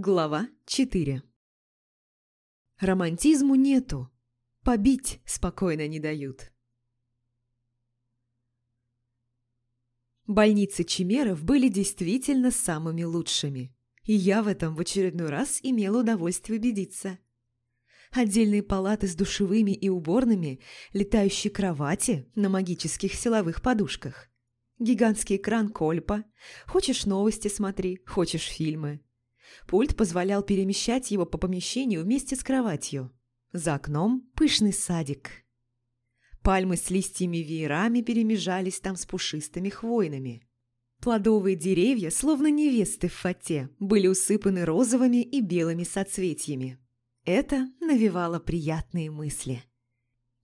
Глава 4 Романтизму нету. Побить спокойно не дают. Больницы Чимеров были действительно самыми лучшими. И я в этом в очередной раз имела удовольствие убедиться. Отдельные палаты с душевыми и уборными, летающие кровати на магических силовых подушках. Гигантский экран Кольпа. Хочешь новости смотри, хочешь фильмы. Пульт позволял перемещать его по помещению вместе с кроватью. За окном пышный садик. Пальмы с листьями веерами перемежались там с пушистыми хвойными. Плодовые деревья, словно невесты в фате, были усыпаны розовыми и белыми соцветиями. Это навевало приятные мысли.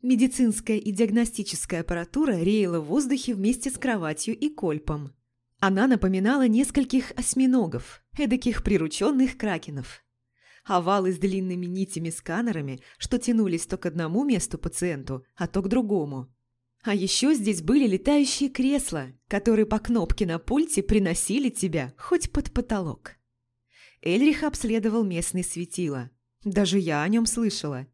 Медицинская и диагностическая аппаратура реяла в воздухе вместе с кроватью и кольпом. Она напоминала нескольких осьминогов, эдаких прирученных кракенов. Овалы с длинными нитями-сканерами, что тянулись то к одному месту пациенту, а то к другому. А еще здесь были летающие кресла, которые по кнопке на пульте приносили тебя хоть под потолок. Эльрих обследовал местные светила. Даже я о нем слышала.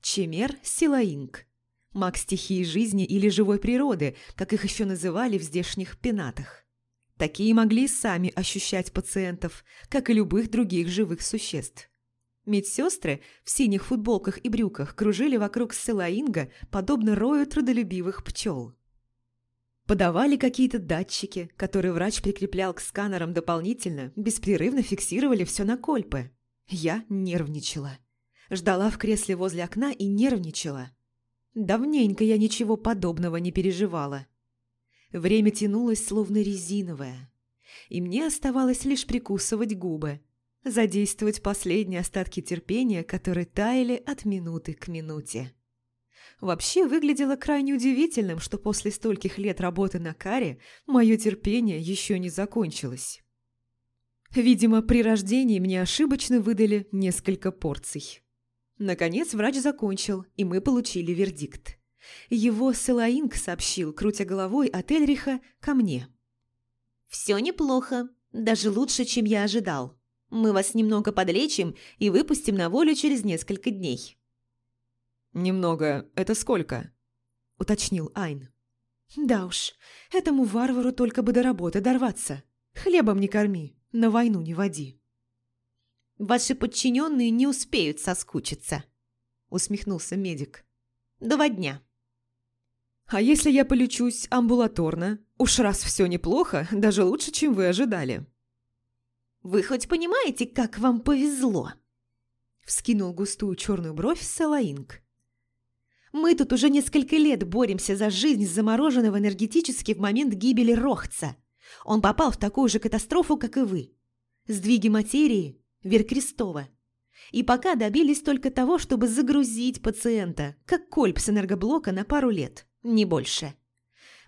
Чемер Силаинг. Маг стихии жизни или живой природы, как их еще называли в здешних пенатах. Такие могли сами ощущать пациентов, как и любых других живых существ. Медсестры в синих футболках и брюках кружили вокруг Селаинга, подобно рою трудолюбивых пчел. Подавали какие-то датчики, которые врач прикреплял к сканерам дополнительно, беспрерывно фиксировали все на кольпы. Я нервничала. Ждала в кресле возле окна и нервничала. Давненько я ничего подобного не переживала. Время тянулось словно резиновое, и мне оставалось лишь прикусывать губы, задействовать последние остатки терпения, которые таяли от минуты к минуте. Вообще выглядело крайне удивительным, что после стольких лет работы на каре мое терпение еще не закончилось. Видимо, при рождении мне ошибочно выдали несколько порций. Наконец врач закончил, и мы получили вердикт. Его Селаинг сообщил, крутя головой от Эльриха ко мне. «Все неплохо, даже лучше, чем я ожидал. Мы вас немного подлечим и выпустим на волю через несколько дней». «Немного – это сколько?» – уточнил Айн. «Да уж, этому варвару только бы до работы дорваться. Хлебом не корми, на войну не води». «Ваши подчиненные не успеют соскучиться», – усмехнулся медик. «Два дня». А если я полечусь амбулаторно? Уж раз все неплохо, даже лучше, чем вы ожидали. Вы хоть понимаете, как вам повезло? Вскинул густую черную бровь Салаинг. Мы тут уже несколько лет боремся за жизнь замороженного энергетически в момент гибели Рохца. Он попал в такую же катастрофу, как и вы. Сдвиги материи – Веркрестова. И пока добились только того, чтобы загрузить пациента, как кольп с энергоблока на пару лет не больше.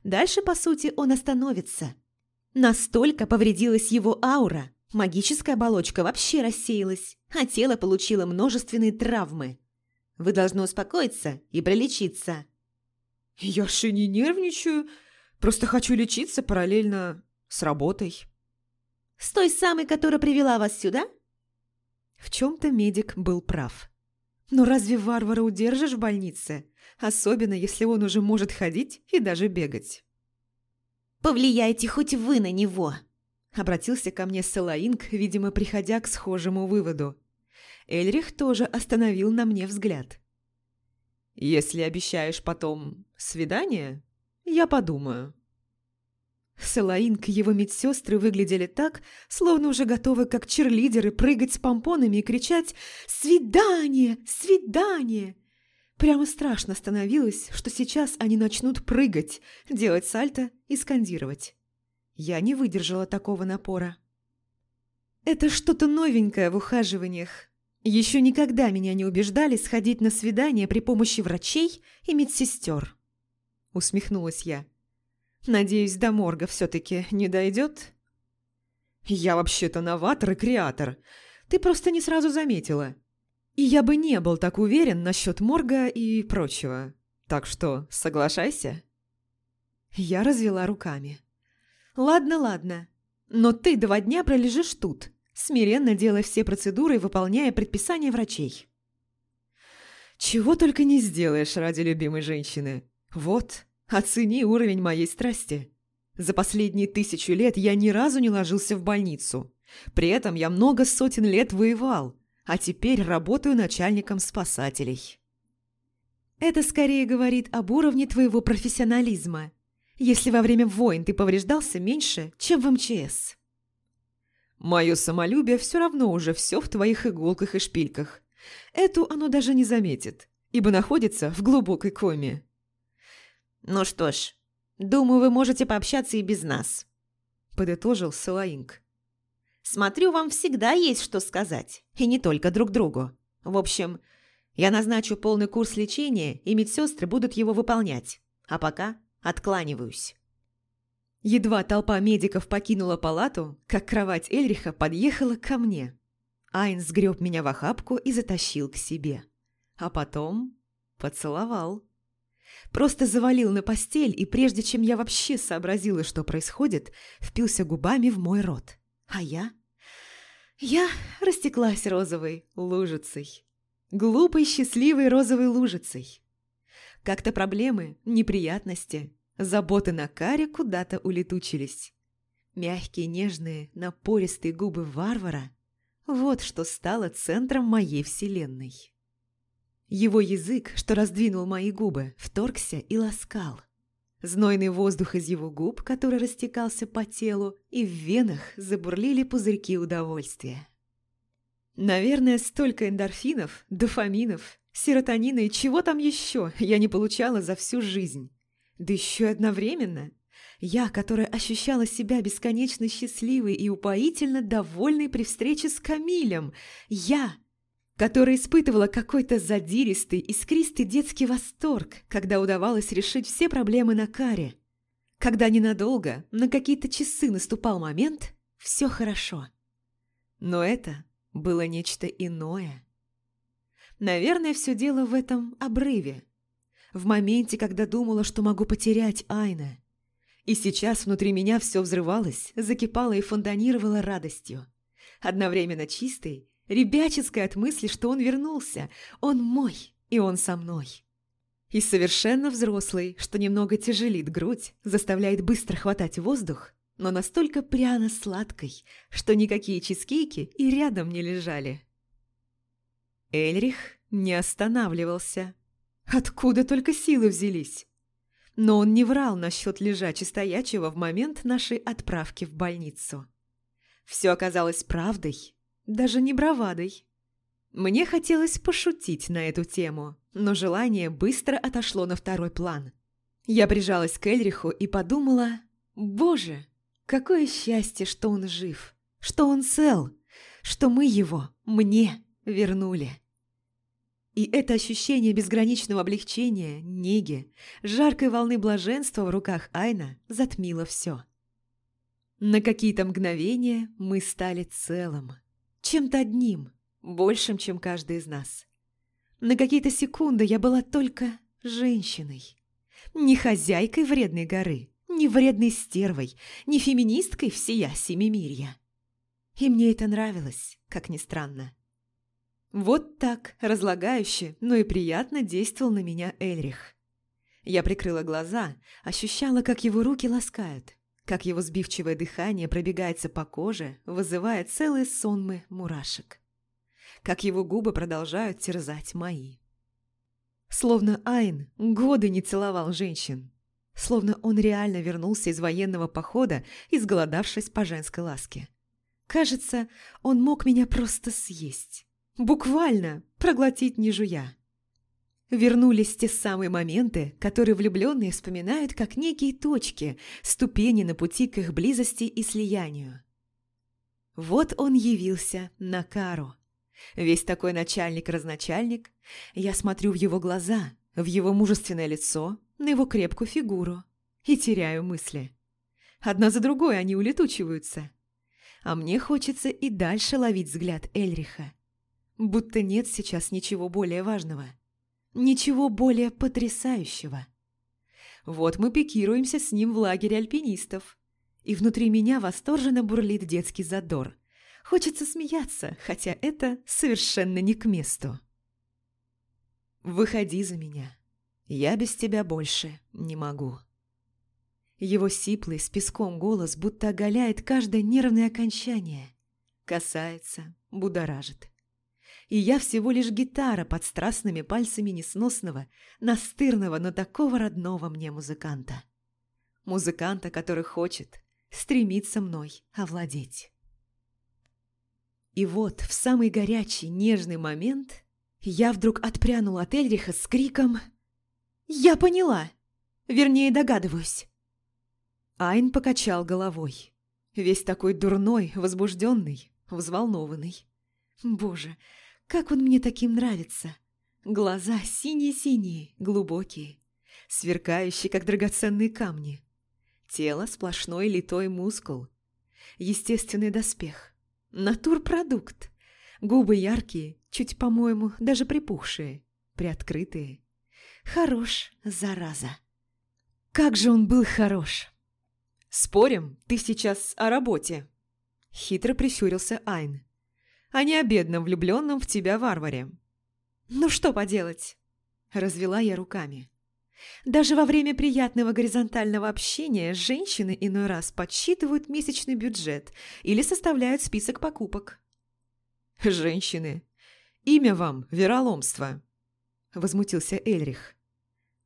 Дальше, по сути, он остановится. Настолько повредилась его аура, магическая оболочка вообще рассеялась, а тело получило множественные травмы. Вы должны успокоиться и пролечиться. Я же не нервничаю, просто хочу лечиться параллельно с работой. С той самой, которая привела вас сюда? В чем-то медик был прав. Но разве варвара удержишь в больнице? Особенно, если он уже может ходить и даже бегать. «Повлияйте хоть вы на него!» Обратился ко мне Салаинг, видимо, приходя к схожему выводу. Эльрих тоже остановил на мне взгляд. «Если обещаешь потом свидание, я подумаю». Салаинг и его медсестры выглядели так, словно уже готовы, как черлидеры, прыгать с помпонами и кричать «Свидание! Свидание!». Прямо страшно становилось, что сейчас они начнут прыгать, делать сальто и скандировать. Я не выдержала такого напора. Это что-то новенькое в ухаживаниях. Еще никогда меня не убеждали сходить на свидание при помощи врачей и медсестер. Усмехнулась я. Надеюсь, до морга все-таки не дойдет? Я вообще-то новатор и креатор. Ты просто не сразу заметила. И я бы не был так уверен насчет морга и прочего. Так что соглашайся. Я развела руками. Ладно, ладно. Но ты два дня пролежишь тут, смиренно делая все процедуры и выполняя предписания врачей. Чего только не сделаешь ради любимой женщины. Вот, оцени уровень моей страсти. За последние тысячу лет я ни разу не ложился в больницу. При этом я много сотен лет воевал, а теперь работаю начальником спасателей. Это скорее говорит об уровне твоего профессионализма, если во время войн ты повреждался меньше, чем в МЧС. Мое самолюбие все равно уже все в твоих иголках и шпильках. Эту оно даже не заметит, ибо находится в глубокой коме. «Ну что ж, думаю, вы можете пообщаться и без нас», – подытожил Салаинг. «Смотрю, вам всегда есть что сказать, и не только друг другу. В общем, я назначу полный курс лечения, и медсестры будут его выполнять. А пока откланиваюсь». Едва толпа медиков покинула палату, как кровать Эльриха подъехала ко мне. Айн сгреб меня в охапку и затащил к себе. А потом поцеловал. Просто завалил на постель, и прежде чем я вообще сообразила, что происходит, впился губами в мой рот. А я? Я растеклась розовой лужицей. Глупой, счастливой розовой лужицей. Как-то проблемы, неприятности, заботы на каре куда-то улетучились. Мягкие, нежные, напористые губы варвара – вот что стало центром моей вселенной. Его язык, что раздвинул мои губы, вторгся и ласкал. Знойный воздух из его губ, который растекался по телу, и в венах забурлили пузырьки удовольствия. Наверное, столько эндорфинов, дофаминов, серотонина и чего там еще я не получала за всю жизнь. Да еще и одновременно. Я, которая ощущала себя бесконечно счастливой и упоительно довольной при встрече с Камилем. Я, которая испытывала какой-то задиристый, искристый детский восторг, когда удавалось решить все проблемы на каре. Когда ненадолго, на какие-то часы наступал момент «все хорошо». Но это было нечто иное. Наверное, все дело в этом обрыве. В моменте, когда думала, что могу потерять Айна. И сейчас внутри меня все взрывалось, закипало и фонтанировало радостью. Одновременно чистой ребяческой от мысли, что он вернулся. Он мой, и он со мной. И совершенно взрослый, что немного тяжелит грудь, заставляет быстро хватать воздух, но настолько пряно-сладкой, что никакие чизкейки и рядом не лежали. Эльрих не останавливался. Откуда только силы взялись? Но он не врал насчет лежачи стоячего в момент нашей отправки в больницу. Все оказалось правдой, даже не бравадой. Мне хотелось пошутить на эту тему, но желание быстро отошло на второй план. Я прижалась к Эльриху и подумала, «Боже, какое счастье, что он жив, что он цел, что мы его, мне, вернули». И это ощущение безграничного облегчения, неги, жаркой волны блаженства в руках Айна затмило все. На какие-то мгновения мы стали целым чем-то одним, большим, чем каждый из нас. На какие-то секунды я была только женщиной. Не хозяйкой вредной горы, не вредной стервой, не феминисткой всея семимирья. И мне это нравилось, как ни странно. Вот так, разлагающе, но и приятно действовал на меня Эльрих. Я прикрыла глаза, ощущала, как его руки ласкают, как его сбивчивое дыхание пробегается по коже, вызывая целые сонмы мурашек. Как его губы продолжают терзать мои. Словно Айн годы не целовал женщин. Словно он реально вернулся из военного похода, изголодавшись по женской ласке. Кажется, он мог меня просто съесть. Буквально проглотить не жуя. Вернулись те самые моменты, которые влюбленные вспоминают как некие точки, ступени на пути к их близости и слиянию. Вот он явился на кару. Весь такой начальник-разначальник. Я смотрю в его глаза, в его мужественное лицо, на его крепкую фигуру и теряю мысли. Одна за другой они улетучиваются. А мне хочется и дальше ловить взгляд Эльриха. Будто нет сейчас ничего более важного. Ничего более потрясающего. Вот мы пикируемся с ним в лагере альпинистов. И внутри меня восторженно бурлит детский задор. Хочется смеяться, хотя это совершенно не к месту. «Выходи за меня. Я без тебя больше не могу». Его сиплый с песком голос будто оголяет каждое нервное окончание. Касается, будоражит. И я всего лишь гитара под страстными пальцами несносного, настырного, но такого родного мне музыканта. Музыканта, который хочет, стремится мной овладеть. И вот в самый горячий, нежный момент я вдруг отпрянула от Эльриха с криком «Я поняла! Вернее, догадываюсь!» Айн покачал головой. Весь такой дурной, возбужденный, взволнованный. Боже, как он мне таким нравится! Глаза синие-синие, глубокие, сверкающие, как драгоценные камни. Тело сплошной литой мускул. Естественный доспех. Натурпродукт. Губы яркие, чуть, по-моему, даже припухшие, приоткрытые. Хорош, зараза. Как же он был хорош! «Спорим, ты сейчас о работе?» Хитро прищурился Айн. «А не о бедном влюбленном в тебя варваре». «Ну что поделать?» Развела я руками. Даже во время приятного горизонтального общения женщины иной раз подсчитывают месячный бюджет или составляют список покупок. «Женщины, имя вам – вероломство», – возмутился Эльрих.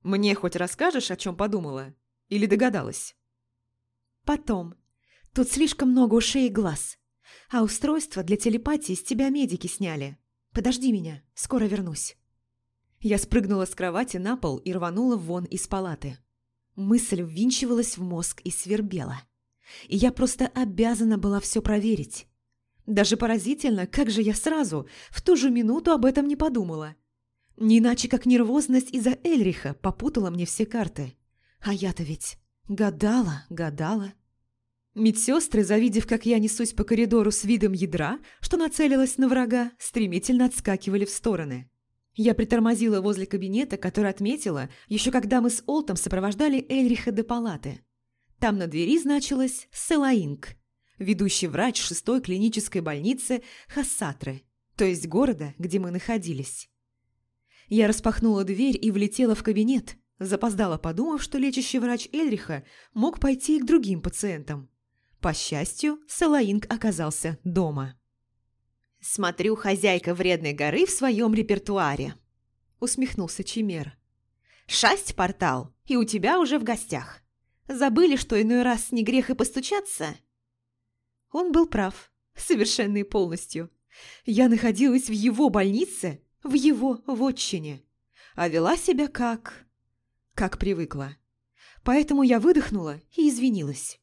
«Мне хоть расскажешь, о чем подумала? Или догадалась?» Потом. Тут слишком много ушей и глаз. А устройство для телепатии с тебя медики сняли. Подожди меня, скоро вернусь. Я спрыгнула с кровати на пол и рванула вон из палаты. Мысль ввинчивалась в мозг и свербела. И я просто обязана была все проверить. Даже поразительно, как же я сразу, в ту же минуту об этом не подумала. Не иначе, как нервозность из-за Эльриха попутала мне все карты. А я-то ведь Гадала, гадала. Медсестры, завидев, как я несусь по коридору с видом ядра, что нацелилась на врага, стремительно отскакивали в стороны. Я притормозила возле кабинета, который отметила, еще когда мы с Олтом сопровождали Эльриха до палаты. Там на двери значилось «Селаинг», ведущий врач шестой клинической больницы Хассатры, то есть города, где мы находились. Я распахнула дверь и влетела в кабинет, Запоздала, подумав, что лечащий врач Эльриха мог пойти и к другим пациентам. По счастью, Салаинг оказался дома. «Смотрю, хозяйка вредной горы в своем репертуаре», — усмехнулся Чимер. «Шасть портал, и у тебя уже в гостях. Забыли, что иной раз не грех и постучаться?» Он был прав, совершенно и полностью. Я находилась в его больнице, в его вотчине, а вела себя как как привыкла. Поэтому я выдохнула и извинилась.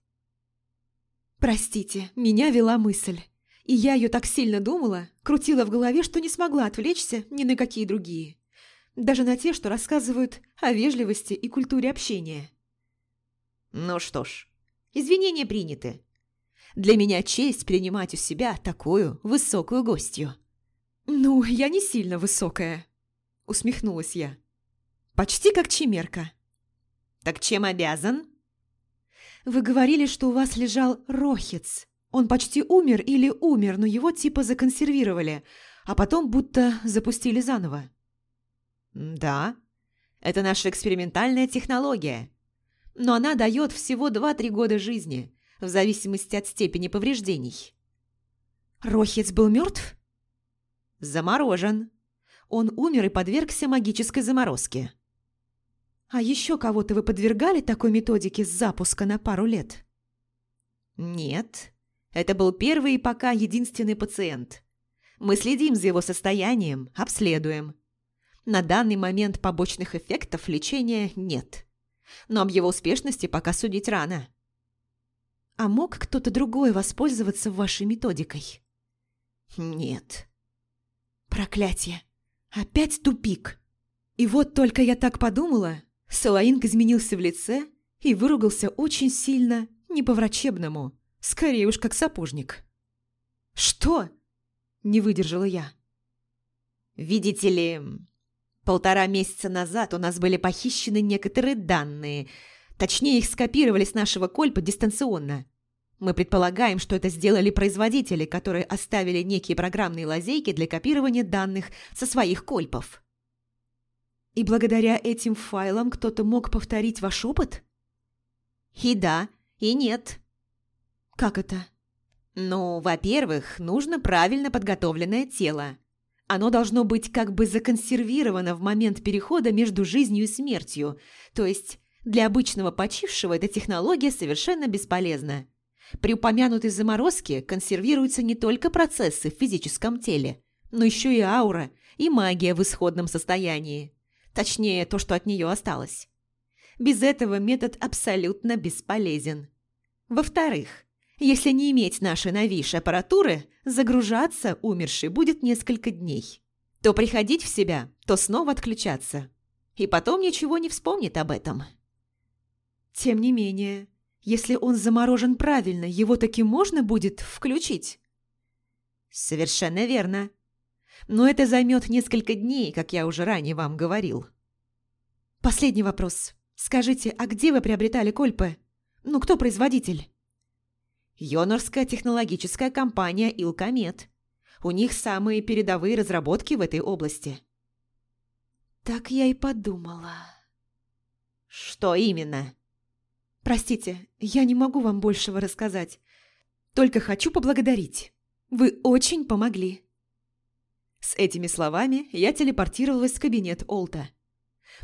«Простите, меня вела мысль. И я ее так сильно думала, крутила в голове, что не смогла отвлечься ни на какие другие. Даже на те, что рассказывают о вежливости и культуре общения». «Ну что ж, извинения приняты. Для меня честь принимать у себя такую высокую гостью». «Ну, я не сильно высокая», — усмехнулась я. Почти как чимерка. Так чем обязан? Вы говорили, что у вас лежал рохец. Он почти умер или умер, но его типа законсервировали, а потом будто запустили заново. Да, это наша экспериментальная технология. Но она дает всего 2-3 года жизни, в зависимости от степени повреждений. Рохец был мертв? Заморожен. Он умер и подвергся магической заморозке. А еще кого-то вы подвергали такой методике с запуска на пару лет? Нет. Это был первый и пока единственный пациент. Мы следим за его состоянием, обследуем. На данный момент побочных эффектов лечения нет. Но об его успешности пока судить рано. А мог кто-то другой воспользоваться вашей методикой? Нет. Проклятие. Опять тупик. И вот только я так подумала, Салаинг изменился в лице и выругался очень сильно, не по-врачебному, скорее уж как сапожник. «Что?» – не выдержала я. «Видите ли, полтора месяца назад у нас были похищены некоторые данные, точнее их скопировали с нашего кольпа дистанционно. Мы предполагаем, что это сделали производители, которые оставили некие программные лазейки для копирования данных со своих кольпов. И благодаря этим файлам кто-то мог повторить ваш опыт? И да, и нет. Как это? Ну, во-первых, нужно правильно подготовленное тело. Оно должно быть как бы законсервировано в момент перехода между жизнью и смертью, то есть для обычного почившего эта технология совершенно бесполезна. При упомянутой заморозке консервируются не только процессы в физическом теле, но еще и аура и магия в исходном состоянии. Точнее, то, что от нее осталось. Без этого метод абсолютно бесполезен. Во-вторых, если не иметь нашей новейшей аппаратуры, загружаться умерший будет несколько дней. То приходить в себя, то снова отключаться. И потом ничего не вспомнит об этом. Тем не менее, если он заморожен правильно, его таки можно будет включить? Совершенно верно. Но это займет несколько дней, как я уже ранее вам говорил. Последний вопрос. Скажите, а где вы приобретали кольпы? Ну, кто производитель? Йонорская технологическая компания «Илкомет». У них самые передовые разработки в этой области. Так я и подумала. Что именно? Простите, я не могу вам большего рассказать. Только хочу поблагодарить. Вы очень помогли. С этими словами я телепортировалась в кабинет Олта.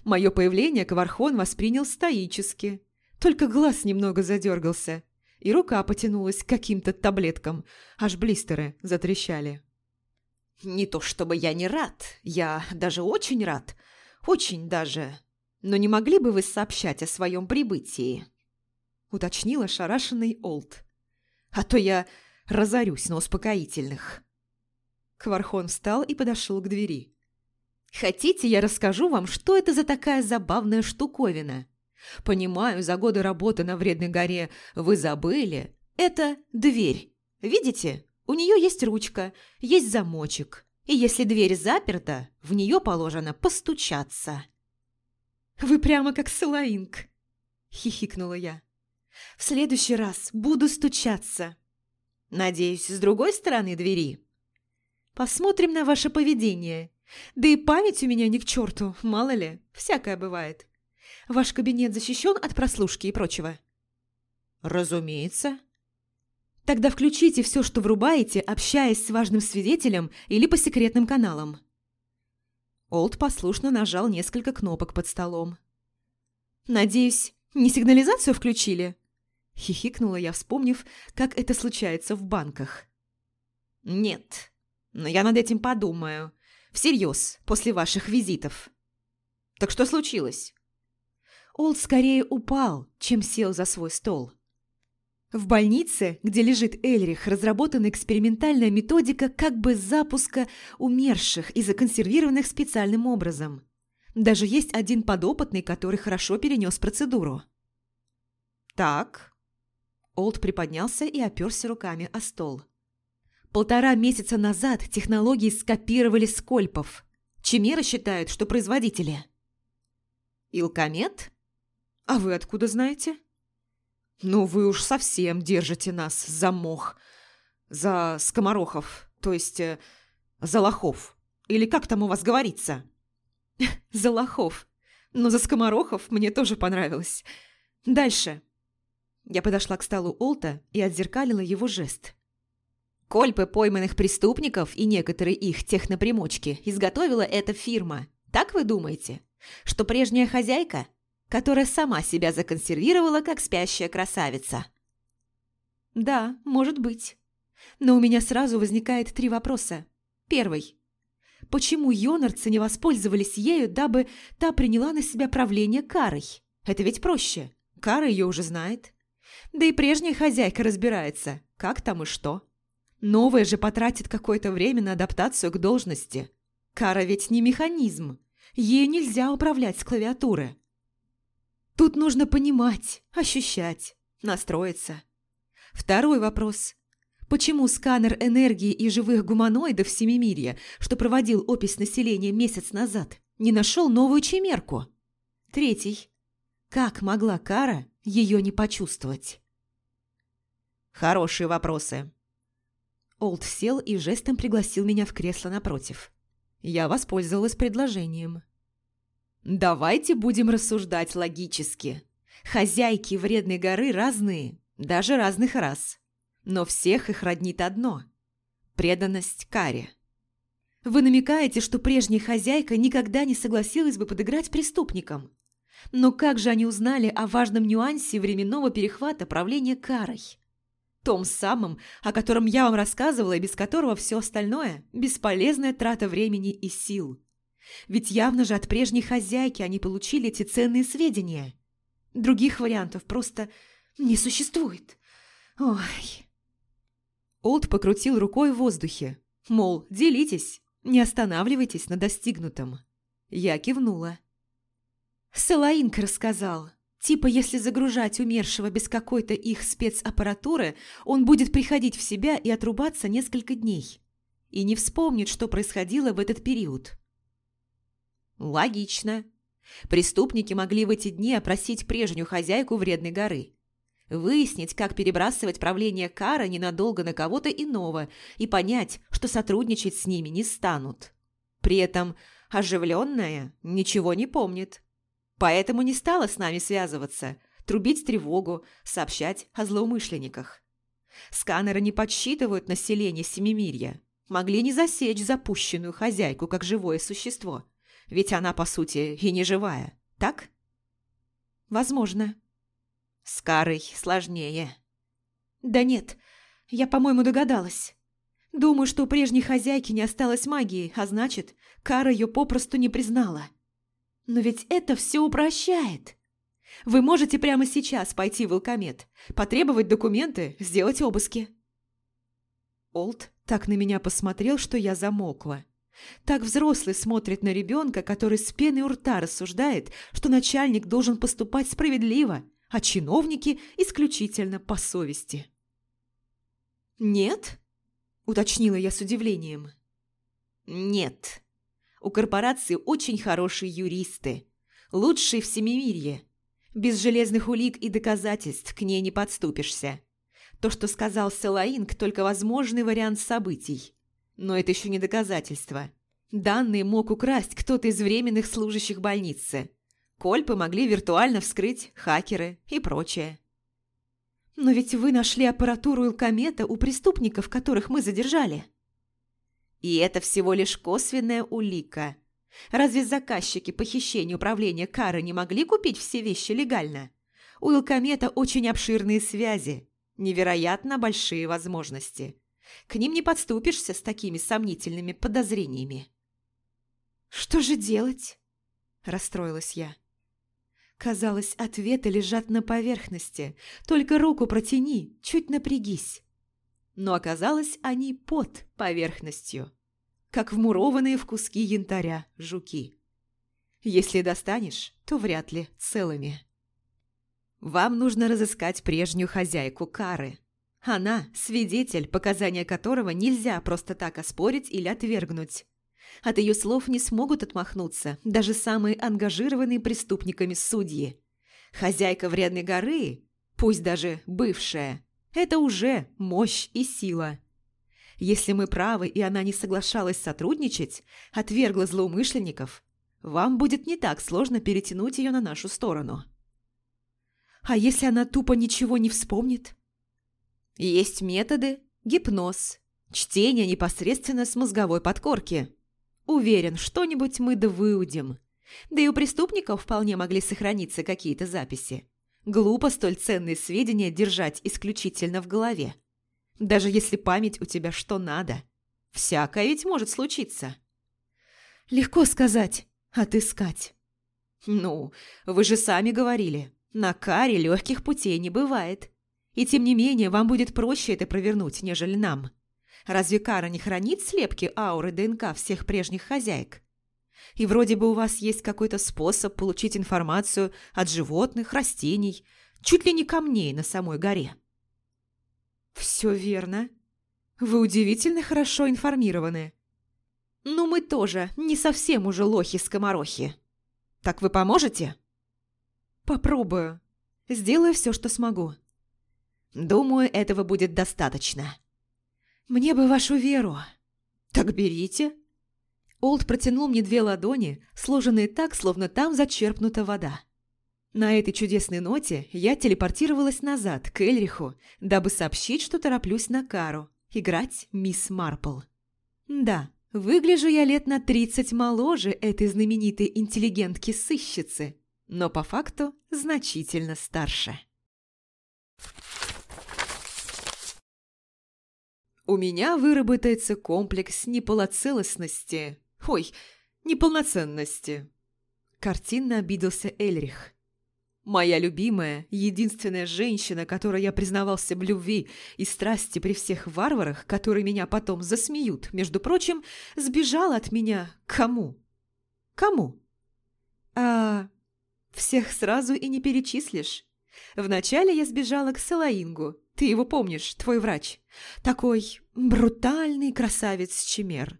Мое появление Квархон воспринял стоически. Только глаз немного задергался, и рука потянулась к каким-то таблеткам, аж блистеры затрещали. «Не то чтобы я не рад, я даже очень рад, очень даже. Но не могли бы вы сообщать о своем прибытии?» Уточнил ошарашенный Олд. «А то я разорюсь на успокоительных». Квархон встал и подошел к двери. «Хотите, я расскажу вам, что это за такая забавная штуковина? Понимаю, за годы работы на Вредной горе вы забыли. Это дверь. Видите? У нее есть ручка, есть замочек. И если дверь заперта, в нее положено постучаться». «Вы прямо как Салаинг», – хихикнула я. «В следующий раз буду стучаться. Надеюсь, с другой стороны двери». Посмотрим на ваше поведение. Да и память у меня не к черту, мало ли, всякое бывает. Ваш кабинет защищен от прослушки и прочего? Разумеется. Тогда включите все, что врубаете, общаясь с важным свидетелем или по секретным каналам. Олд послушно нажал несколько кнопок под столом. «Надеюсь, не сигнализацию включили?» Хихикнула я, вспомнив, как это случается в банках. «Нет», но я над этим подумаю. Всерьез, после ваших визитов. Так что случилось? Олд скорее упал, чем сел за свой стол. В больнице, где лежит Эльрих, разработана экспериментальная методика как бы запуска умерших и законсервированных специальным образом. Даже есть один подопытный, который хорошо перенес процедуру. «Так». Олд приподнялся и оперся руками о стол. Полтора месяца назад технологии скопировали скольпов. Чимеры считают, что производители. Илкомет? А вы откуда знаете? Ну, вы уж совсем держите нас за мох. За скоморохов, то есть э, за лохов. Или как там у вас говорится? за лохов. Но за скоморохов мне тоже понравилось. Дальше. Я подошла к столу Олта и отзеркалила его жест. Кольпы пойманных преступников и некоторые их технопримочки изготовила эта фирма. Так вы думаете? Что прежняя хозяйка, которая сама себя законсервировала, как спящая красавица? Да, может быть. Но у меня сразу возникает три вопроса. Первый. Почему йонарцы не воспользовались ею, дабы та приняла на себя правление Карой? Это ведь проще. Кара ее уже знает. Да и прежняя хозяйка разбирается, как там и что. Новая же потратит какое-то время на адаптацию к должности. Кара ведь не механизм. Ею нельзя управлять с клавиатуры. Тут нужно понимать, ощущать, настроиться. Второй вопрос. Почему сканер энергии и живых гуманоидов в Семимирье, что проводил опись населения месяц назад, не нашел новую чемерку? Третий. Как могла Кара ее не почувствовать? Хорошие вопросы». Олд сел и жестом пригласил меня в кресло напротив. Я воспользовалась предложением. «Давайте будем рассуждать логически. Хозяйки вредной горы разные, даже разных рас. Но всех их роднит одно – преданность каре. Вы намекаете, что прежняя хозяйка никогда не согласилась бы подыграть преступникам. Но как же они узнали о важном нюансе временного перехвата правления карой? Том самом, о котором я вам рассказывала и без которого все остальное – бесполезная трата времени и сил. Ведь явно же от прежней хозяйки они получили эти ценные сведения. Других вариантов просто не существует. Ой. Олд покрутил рукой в воздухе. Мол, делитесь, не останавливайтесь на достигнутом. Я кивнула. Салаинка рассказал. Типа, если загружать умершего без какой-то их спецаппаратуры, он будет приходить в себя и отрубаться несколько дней. И не вспомнит, что происходило в этот период. Логично. Преступники могли в эти дни опросить прежнюю хозяйку Вредной горы. Выяснить, как перебрасывать правление Кара ненадолго на кого-то иного и понять, что сотрудничать с ними не станут. При этом оживленная ничего не помнит. Поэтому не стала с нами связываться, трубить тревогу, сообщать о злоумышленниках. Сканеры не подсчитывают население Семимирья. Могли не засечь запущенную хозяйку как живое существо. Ведь она, по сути, и не живая. Так? Возможно. С Карой сложнее. Да нет, я, по-моему, догадалась. Думаю, что у прежней хозяйки не осталось магии, а значит, Кара ее попросту не признала. Но ведь это все упрощает. Вы можете прямо сейчас пойти в Илкомет, потребовать документы, сделать обыски. Олд так на меня посмотрел, что я замокла. Так взрослый смотрит на ребенка, который с пеной у рта рассуждает, что начальник должен поступать справедливо, а чиновники исключительно по совести. «Нет?» – уточнила я с удивлением. «Нет», у корпорации очень хорошие юристы. Лучшие в Семимирье. Без железных улик и доказательств к ней не подступишься. То, что сказал Салаинг, только возможный вариант событий. Но это еще не доказательство. Данные мог украсть кто-то из временных служащих больницы. Кольпы могли виртуально вскрыть хакеры и прочее. «Но ведь вы нашли аппаратуру Илкомета у преступников, которых мы задержали», и это всего лишь косвенная улика. Разве заказчики похищения управления Кары не могли купить все вещи легально? У Илкомета очень обширные связи, невероятно большие возможности. К ним не подступишься с такими сомнительными подозрениями. «Что же делать?» – расстроилась я. Казалось, ответы лежат на поверхности. Только руку протяни, чуть напрягись но оказалось они под поверхностью, как вмурованные в куски янтаря жуки. Если достанешь, то вряд ли целыми. Вам нужно разыскать прежнюю хозяйку Кары. Она – свидетель, показания которого нельзя просто так оспорить или отвергнуть. От ее слов не смогут отмахнуться даже самые ангажированные преступниками судьи. Хозяйка вредной горы, пусть даже бывшая – это уже мощь и сила. Если мы правы, и она не соглашалась сотрудничать, отвергла злоумышленников, вам будет не так сложно перетянуть ее на нашу сторону. А если она тупо ничего не вспомнит? Есть методы, гипноз, чтение непосредственно с мозговой подкорки. Уверен, что-нибудь мы да выудим. Да и у преступников вполне могли сохраниться какие-то записи. Глупо столь ценные сведения держать исключительно в голове. Даже если память у тебя что надо. Всякое ведь может случиться. Легко сказать, отыскать. Ну, вы же сами говорили, на каре легких путей не бывает. И тем не менее, вам будет проще это провернуть, нежели нам. Разве кара не хранит слепки ауры ДНК всех прежних хозяек? И вроде бы у вас есть какой-то способ получить информацию от животных, растений, чуть ли не камней на самой горе. Все верно. Вы удивительно хорошо информированы. Но мы тоже не совсем уже лохи-скоморохи. Так вы поможете? Попробую. Сделаю все, что смогу. Думаю, этого будет достаточно». «Мне бы вашу веру». «Так берите». Олд протянул мне две ладони, сложенные так, словно там зачерпнута вода. На этой чудесной ноте я телепортировалась назад, к Эльриху, дабы сообщить, что тороплюсь на Кару, играть мисс Марпл. Да, выгляжу я лет на тридцать моложе этой знаменитой интеллигентки-сыщицы, но по факту значительно старше. У меня выработается комплекс неполноцелостности. Ой, неполноценности. Картинно обиделся Эльрих. Моя любимая, единственная женщина, которой я признавался в любви и страсти при всех варварах, которые меня потом засмеют, между прочим, сбежала от меня кому? Кому? А всех сразу и не перечислишь. Вначале я сбежала к Салаингу, ты его помнишь, твой врач. Такой брутальный красавец-чемер.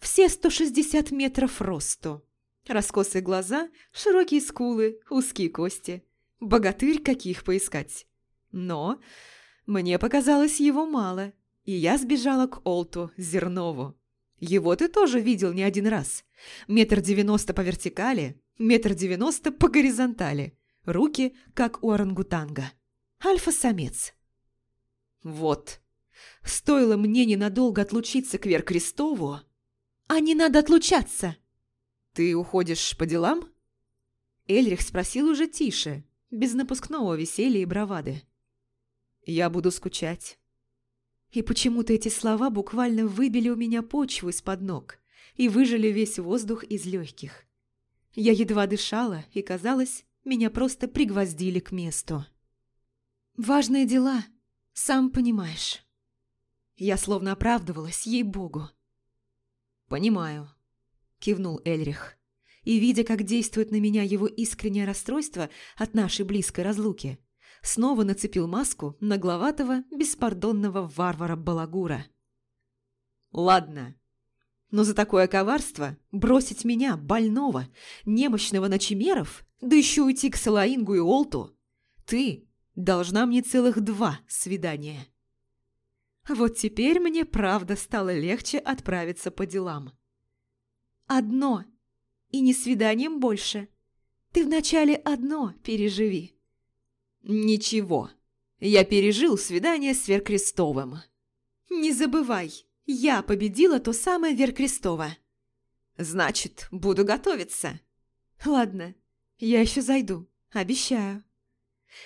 Все 160 метров росту. Раскосые глаза, широкие скулы, узкие кости. Богатырь каких поискать. Но мне показалось его мало, и я сбежала к Олту Зернову. Его ты тоже видел не один раз. Метр девяносто по вертикали, метр девяносто по горизонтали. Руки, как у орангутанга. Альфа-самец. Вот. Стоило мне ненадолго отлучиться к Вер Крестову. А не надо отлучаться. Ты уходишь по делам? Эльрих спросил уже тише, без напускного веселья и бравады. «Я буду скучать». И почему-то эти слова буквально выбили у меня почву из-под ног и выжили весь воздух из легких. Я едва дышала, и, казалось, меня просто пригвоздили к месту. «Важные дела, сам понимаешь». Я словно оправдывалась, ей-богу. «Понимаю», — кивнул Эльрих и, видя, как действует на меня его искреннее расстройство от нашей близкой разлуки, снова нацепил маску нагловатого, беспардонного варвара-балагура. «Ладно, но за такое коварство бросить меня, больного, немощного на чимеров, да еще уйти к Салаингу и Олту, ты должна мне целых два свидания». Вот теперь мне правда стало легче отправиться по делам. Одно и не свиданием больше. Ты вначале одно переживи». «Ничего, я пережил свидание с Веркрестовым». «Не забывай, я победила то самое Веркрестово». «Значит, буду готовиться». «Ладно, я еще зайду, обещаю».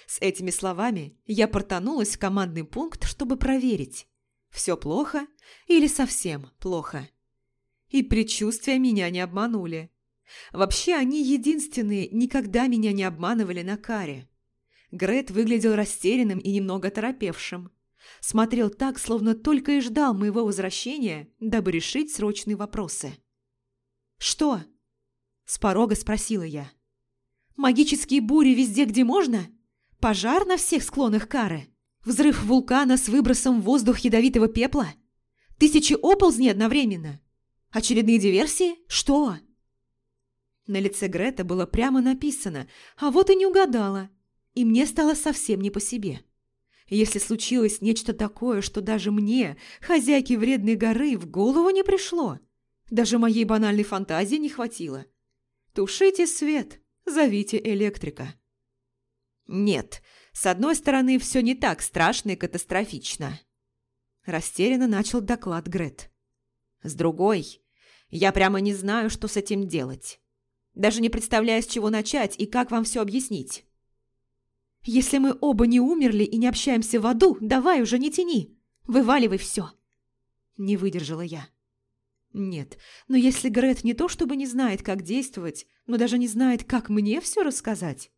С этими словами я портанулась в командный пункт, чтобы проверить, все плохо или совсем плохо. И предчувствия меня не обманули. Вообще, они единственные никогда меня не обманывали на каре. Грет выглядел растерянным и немного торопевшим. Смотрел так, словно только и ждал моего возвращения, дабы решить срочные вопросы. «Что?» – с порога спросила я. «Магические бури везде, где можно? Пожар на всех склонах кары? Взрыв вулкана с выбросом в воздух ядовитого пепла? Тысячи оползней одновременно? Очередные диверсии? Что?» На лице Грета было прямо написано, а вот и не угадала. И мне стало совсем не по себе. Если случилось нечто такое, что даже мне, хозяйке вредной горы, в голову не пришло, даже моей банальной фантазии не хватило. Тушите свет, зовите электрика. Нет, с одной стороны, все не так страшно и катастрофично. Растерянно начал доклад Грет. С другой, я прямо не знаю, что с этим делать. Даже не представляя, с чего начать и как вам все объяснить. Если мы оба не умерли и не общаемся в аду, давай уже не тяни. Вываливай все. Не выдержала я. Нет, но если Грет не то чтобы не знает, как действовать, но даже не знает, как мне все рассказать,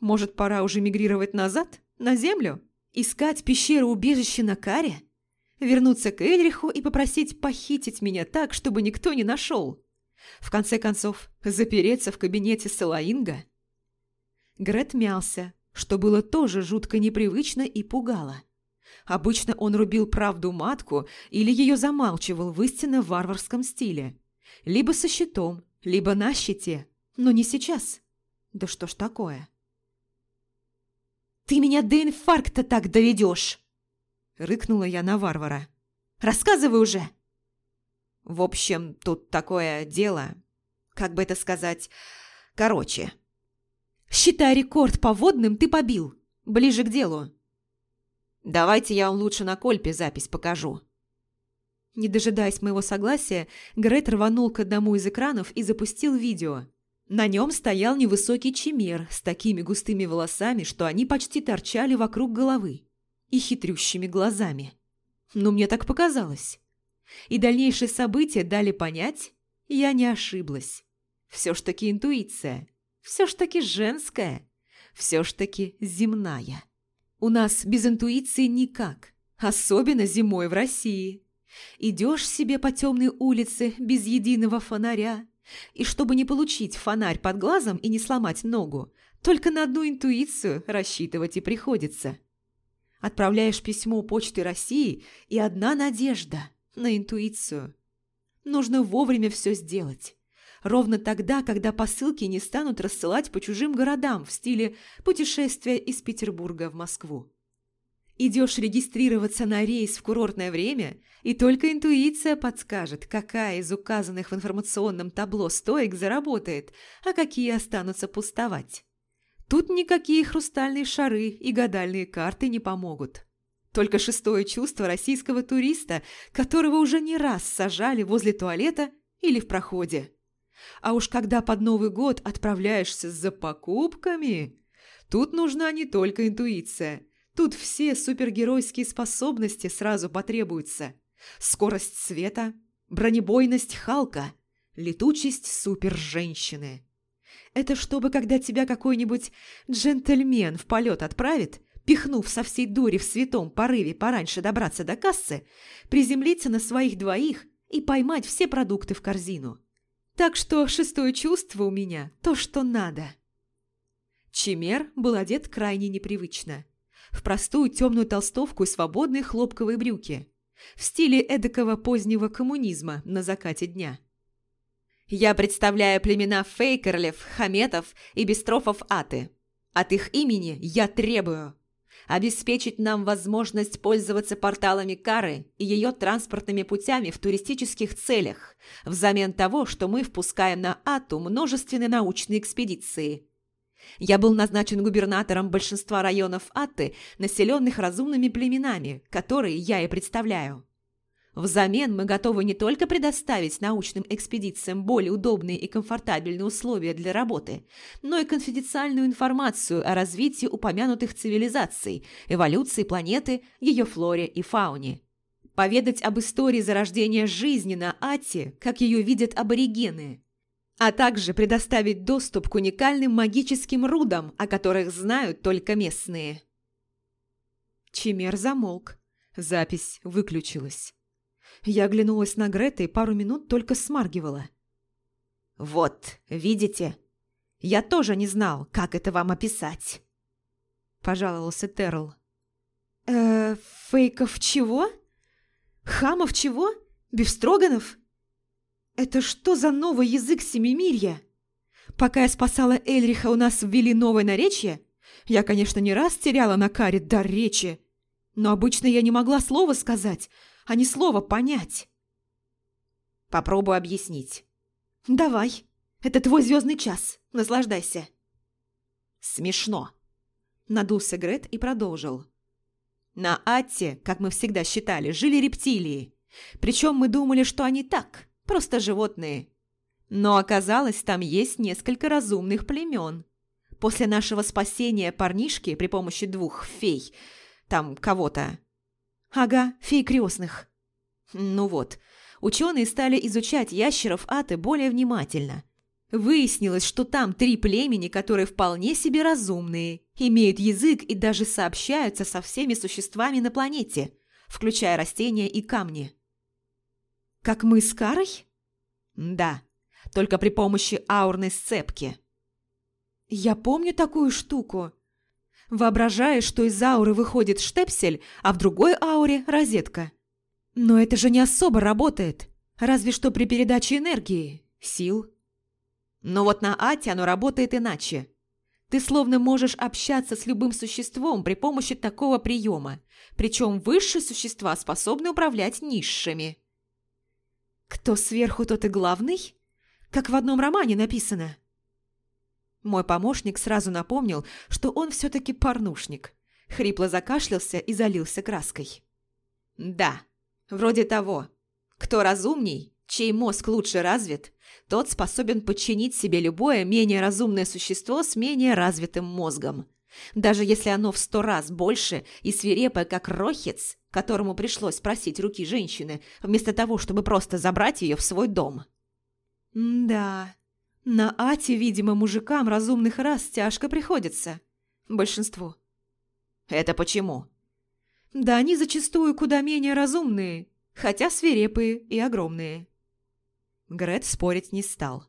может, пора уже мигрировать назад, на землю? Искать пещеру-убежище на Каре? Вернуться к Эльриху и попросить похитить меня так, чтобы никто не нашел? В конце концов, запереться в кабинете Салаинга? Грет мялся, что было тоже жутко непривычно и пугало. Обычно он рубил правду матку или ее замалчивал в истинно варварском стиле. Либо со щитом, либо на щите, но не сейчас. Да что ж такое? Ты меня до инфаркта так доведешь!» Рыкнула я на варвара. «Рассказывай уже!» «В общем, тут такое дело. Как бы это сказать? Короче». «Считай, рекорд по водным ты побил. Ближе к делу». «Давайте я вам лучше на кольпе запись покажу». Не дожидаясь моего согласия, Грет рванул к одному из экранов и запустил видео. На нем стоял невысокий чимер с такими густыми волосами, что они почти торчали вокруг головы, и хитрющими глазами. Но мне так показалось. И дальнейшие события дали понять, я не ошиблась. Все ж таки интуиция, все ж таки женская, все ж таки земная. У нас без интуиции никак, особенно зимой в России. Идешь себе по темной улице без единого фонаря, и чтобы не получить фонарь под глазом и не сломать ногу, только на одну интуицию рассчитывать и приходится. Отправляешь письмо Почты России, и одна надежда на интуицию. Нужно вовремя все сделать. Ровно тогда, когда посылки не станут рассылать по чужим городам в стиле путешествия из Петербурга в Москву. Идешь регистрироваться на рейс в курортное время, и только интуиция подскажет, какая из указанных в информационном табло стоек заработает, а какие останутся пустовать. Тут никакие хрустальные шары и гадальные карты не помогут. Только шестое чувство российского туриста, которого уже не раз сажали возле туалета или в проходе. А уж когда под Новый год отправляешься за покупками, тут нужна не только интуиция – Тут все супергеройские способности сразу потребуются. Скорость света, бронебойность Халка, летучесть супер-женщины. Это чтобы, когда тебя какой-нибудь джентльмен в полет отправит, пихнув со всей дури в святом порыве пораньше добраться до кассы, приземлиться на своих двоих и поймать все продукты в корзину. Так что шестое чувство у меня – то, что надо. Чемер был одет крайне непривычно в простую темную толстовку и свободные хлопковые брюки, в стиле эдакого позднего коммунизма на закате дня. Я представляю племена Фейкерлев, Хаметов и Бестрофов Аты. От их имени я требую обеспечить нам возможность пользоваться порталами Кары и ее транспортными путями в туристических целях, взамен того, что мы впускаем на Ату множественные научные экспедиции – я был назначен губернатором большинства районов Атты, населенных разумными племенами, которые я и представляю. Взамен мы готовы не только предоставить научным экспедициям более удобные и комфортабельные условия для работы, но и конфиденциальную информацию о развитии упомянутых цивилизаций, эволюции планеты, ее флоре и фауне. Поведать об истории зарождения жизни на Ате, как ее видят аборигены – а также предоставить доступ к уникальным магическим рудам, о которых знают только местные. Чимер замолк. Запись выключилась. Я оглянулась на Грета и пару минут только смаргивала. «Вот, видите? Я тоже не знал, как это вам описать», – пожаловался Терл. «Э, фейков чего? Хамов чего? Бифстроганов?» Это что за новый язык Семимирья? Пока я спасала Эльриха, у нас ввели новое наречие? Я, конечно, не раз теряла на каре дар речи, но обычно я не могла слова сказать, а не слово понять. Попробую объяснить. Давай. Это твой звездный час. Наслаждайся. Смешно. Надулся Грет и продолжил. На Атте, как мы всегда считали, жили рептилии. Причем мы думали, что они так, просто животные. Но оказалось, там есть несколько разумных племен. После нашего спасения парнишки при помощи двух фей, там кого-то... Ага, фей крестных. Ну вот, ученые стали изучать ящеров аты более внимательно. Выяснилось, что там три племени, которые вполне себе разумные, имеют язык и даже сообщаются со всеми существами на планете, включая растения и камни. Как мы с Карой? Да, только при помощи аурной сцепки. Я помню такую штуку. Воображаешь, что из ауры выходит штепсель, а в другой ауре – розетка. Но это же не особо работает. Разве что при передаче энергии, сил. Но вот на Ате оно работает иначе. Ты словно можешь общаться с любым существом при помощи такого приема, причем высшие существа способны управлять низшими. Кто сверху, тот и главный? Как в одном романе написано. Мой помощник сразу напомнил, что он все-таки порнушник. Хрипло закашлялся и залился краской. Да, вроде того. Кто разумней, чей мозг лучше развит, тот способен подчинить себе любое менее разумное существо с менее развитым мозгом. Даже если оно в сто раз больше и свирепое, как рохец, которому пришлось просить руки женщины, вместо того, чтобы просто забрать ее в свой дом. да, на Ате, видимо, мужикам разумных рас тяжко приходится. Большинству. Это почему? Да они зачастую куда менее разумные, хотя свирепые и огромные. Грет спорить не стал.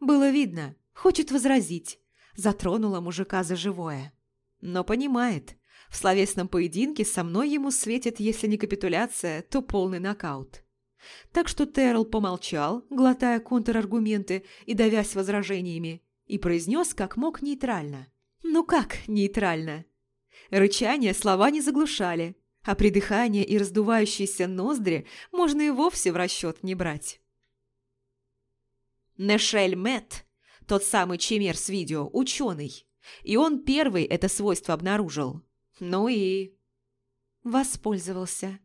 Было видно, хочет возразить, затронула мужика за живое. Но понимает, в словесном поединке со мной ему светит, если не капитуляция, то полный нокаут. Так что Террell помолчал, глотая контраргументы и давясь возражениями, и произнес как мог нейтрально. Ну как нейтрально? Рычание слова не заглушали, а придыхание и раздувающиеся ноздри можно и вовсе в расчет не брать. Нешель Мэтт, тот самый чемер с видео, ученый, и он первый это свойство обнаружил. Ну и... Воспользовался.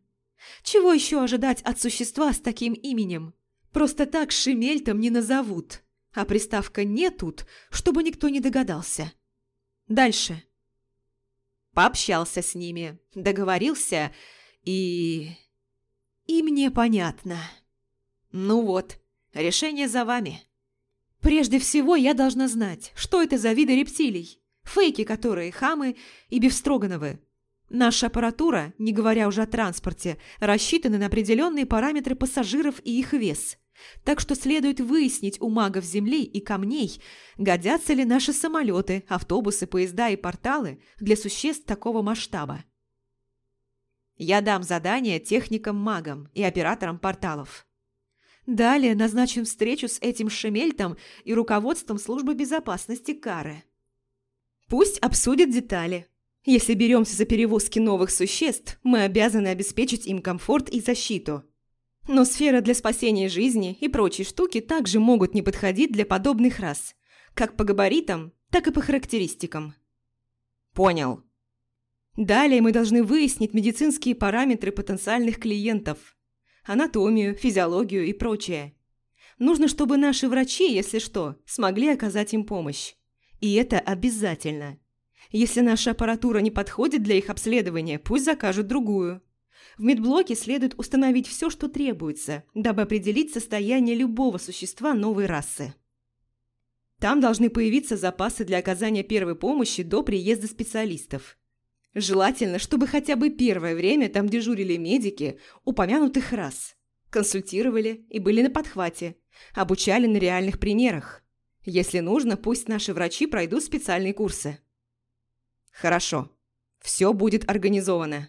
Чего еще ожидать от существа с таким именем? Просто так Шемельтом не назовут, а приставка «не» тут, чтобы никто не догадался. Дальше. Пообщался с ними, договорился и... И мне понятно. Ну вот, решение за вами. Прежде всего я должна знать, что это за виды рептилий. Фейки, которые хамы и бифстрогановы. Наша аппаратура, не говоря уже о транспорте, рассчитана на определенные параметры пассажиров и их вес. Так что следует выяснить у магов Земли и камней, годятся ли наши самолеты, автобусы, поезда и порталы для существ такого масштаба. Я дам задание техникам-магам и операторам порталов. Далее назначим встречу с этим Шемельтом и руководством службы безопасности Кары. Пусть обсудят детали. Если беремся за перевозки новых существ, мы обязаны обеспечить им комфорт и защиту. Но сфера для спасения жизни и прочие штуки также могут не подходить для подобных рас, как по габаритам, так и по характеристикам. Понял. Далее мы должны выяснить медицинские параметры потенциальных клиентов, анатомию, физиологию и прочее. Нужно, чтобы наши врачи, если что, смогли оказать им помощь. И это обязательно. Если наша аппаратура не подходит для их обследования, пусть закажут другую. В медблоке следует установить все, что требуется, дабы определить состояние любого существа новой расы. Там должны появиться запасы для оказания первой помощи до приезда специалистов. Желательно, чтобы хотя бы первое время там дежурили медики упомянутых рас, консультировали и были на подхвате, обучали на реальных примерах. Если нужно, пусть наши врачи пройдут специальные курсы. Хорошо. Все будет организовано.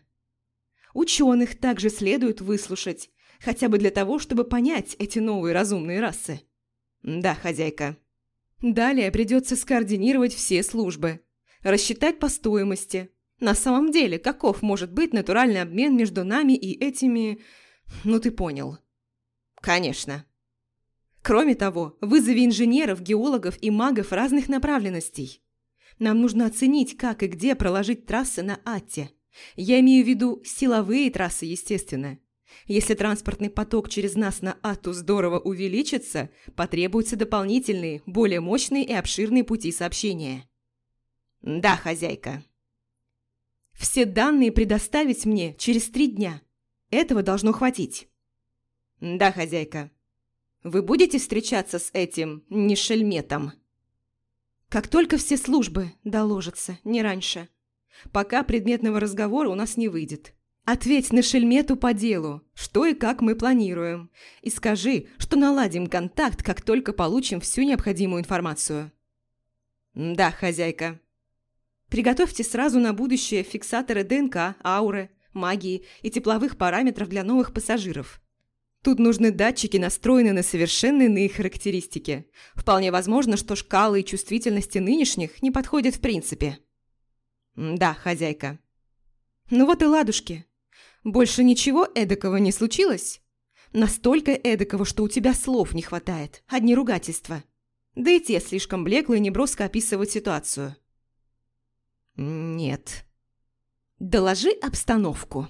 Ученых также следует выслушать, хотя бы для того, чтобы понять эти новые разумные расы. Да, хозяйка. Далее придется скоординировать все службы, рассчитать по стоимости. На самом деле, каков может быть натуральный обмен между нами и этими... Ну, ты понял. Конечно. Кроме того, вызови инженеров, геологов и магов разных направленностей. Нам нужно оценить, как и где проложить трассы на Атте. Я имею в виду силовые трассы, естественно. Если транспортный поток через нас на Атту здорово увеличится, потребуются дополнительные, более мощные и обширные пути сообщения. Да, хозяйка. Все данные предоставить мне через три дня. Этого должно хватить. Да, хозяйка. Вы будете встречаться с этим Нишельметом?» «Как только все службы доложатся, не раньше. Пока предметного разговора у нас не выйдет. Ответь Нишельмету по делу, что и как мы планируем, и скажи, что наладим контакт, как только получим всю необходимую информацию». «Да, хозяйка». Приготовьте сразу на будущее фиксаторы ДНК, ауры, магии и тепловых параметров для новых пассажиров – Тут нужны датчики, настроенные на совершенно иные характеристики. Вполне возможно, что шкалы и чувствительности нынешних не подходят в принципе. Да, хозяйка. Ну вот и ладушки. Больше ничего эдакого не случилось? Настолько эдакого, что у тебя слов не хватает, одни ругательства. Да и те слишком блекло и неброско описывают ситуацию. Нет. Доложи обстановку.